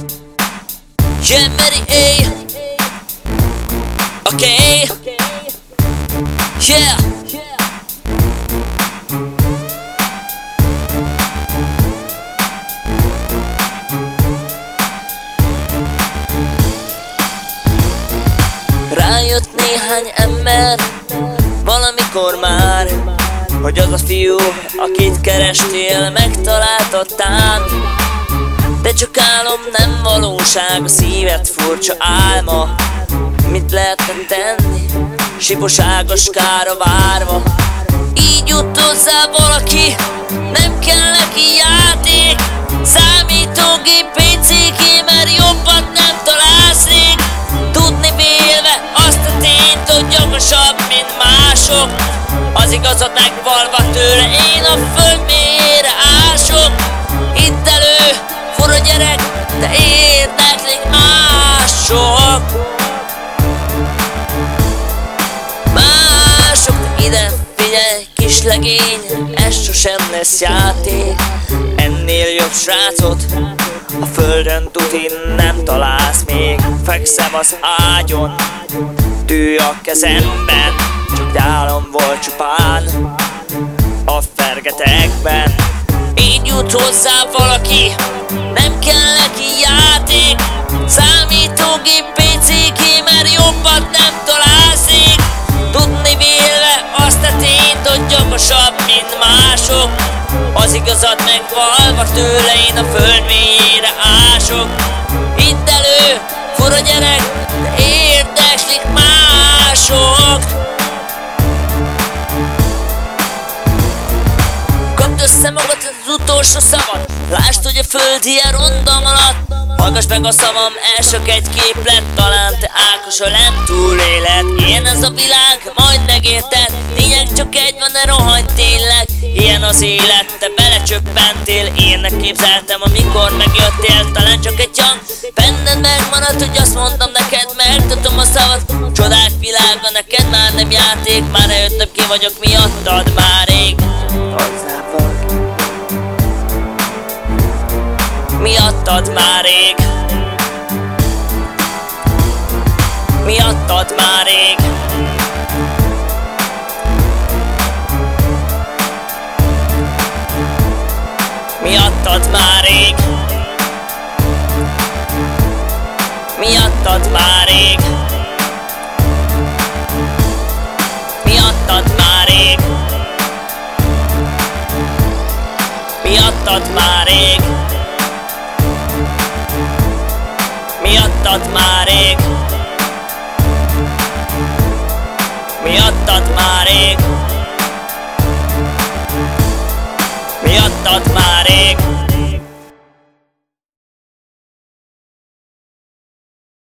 Yeah, Mary A. Okay. Yeah. Rájött néhány ember Valamikor már Hogy az a fiú, akit kerestél Megtaláltattál De csak álom nem valóság A szíved furcsa álma. Mit lehetne tenni? Siposágos kára várva. Így jut hozzá valaki Nem kell neki játék. Számítógép PC mert jobbat nem találsz rég. Tudni vélve azt a tényt, hogy gyorsabb, mint mások. Az igazat megvalva tőle, én a föld mások Mások, de ide figyelj, kis legény, ez sosem lesz játék. Ennél jobb srácot a földön tuti nem találsz még. Fekszem az ágyon, tű a kezemben Csak álom volt csupán a fergetekben mint mások. Az igazat megvalva tőle én a föld mélyére ások. Itt elő, fura gyerek, de érdeklik mások. Kapd össze magad az utolsó szavat Lásd, hogy a föld ilyen rondam alatt Hallgass meg a szavam, elsök egy képlet Talán te Ákos a lent túlélet Ilyen ez a világ, majd megérted Lényeg csak egy van, ne rohanj tényleg. Ilyen az élet, te belecsöppentél Énnek képzeltem, amikor megjöttél. Talán csak egy hang Benned megmaradt, hogy azt mondtam neked Megtatom a szavat. Csodák világa, neked már nem játék Már eljöttem ki vagyok miattad már rég Miattad már rég. Miattad már rég. Miattad már rég. Miattad már rég. Miattad már rég. Miattad már rég Miattad már rég. Miattad már rég. Miattad már rég